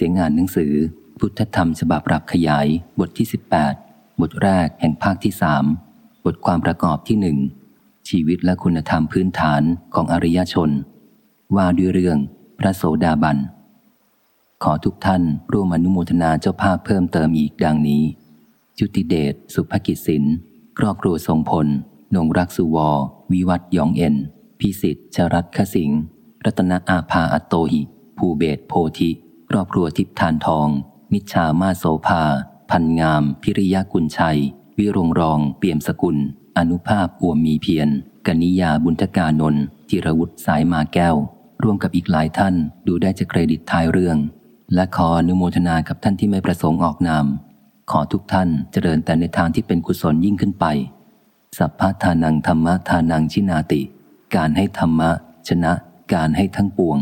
เสียงงานหนังสือ พุทธธรรมฉบับปรับขยาย บทที่ 18 บทแรกแห่งภาคที่สามบทความประกอบที่หนึ่งชีวิตและคุณธรรมพื้นฐานของอริยชน ว่าด้วยเรื่องพระโสดาบัน ขอทุกท่านร่วมอนุโมทนาเจ้าภาพเพิ่มเติมอีกดังนี้ จุติเดชสุภกิจสินครอบครัวทรงพล นงรักสุวอวิวัตยองเอ็น พิสิทธิ์ชรัตขสิง รัตนอาภาอัตโตหิ ภูเบศโพธิ ครอบครัวทิพทานทอง นิชามาโสภา พันงาม พิริยากุลชัย วิรงรอง เปี่ยมสกุล อนุภาพอวมมีเพียรกนิยาบุญทกานนท์จิรวุฒิสายมาแก้ว ร่วมกับอีกหลายท่านดูได้จากเครดิตท้ายเรื่อง และขออนุโมทนากับท่านที่ไม่ประสงค์ออกนาม ขอทุกท่านเจริญแต่ในทางที่เป็นกุศลยิ่งขึ้นไป สัพพทานังธรรมะทานังชินาติ การให้ธรรมะ ชนะการให้ทั้งปวง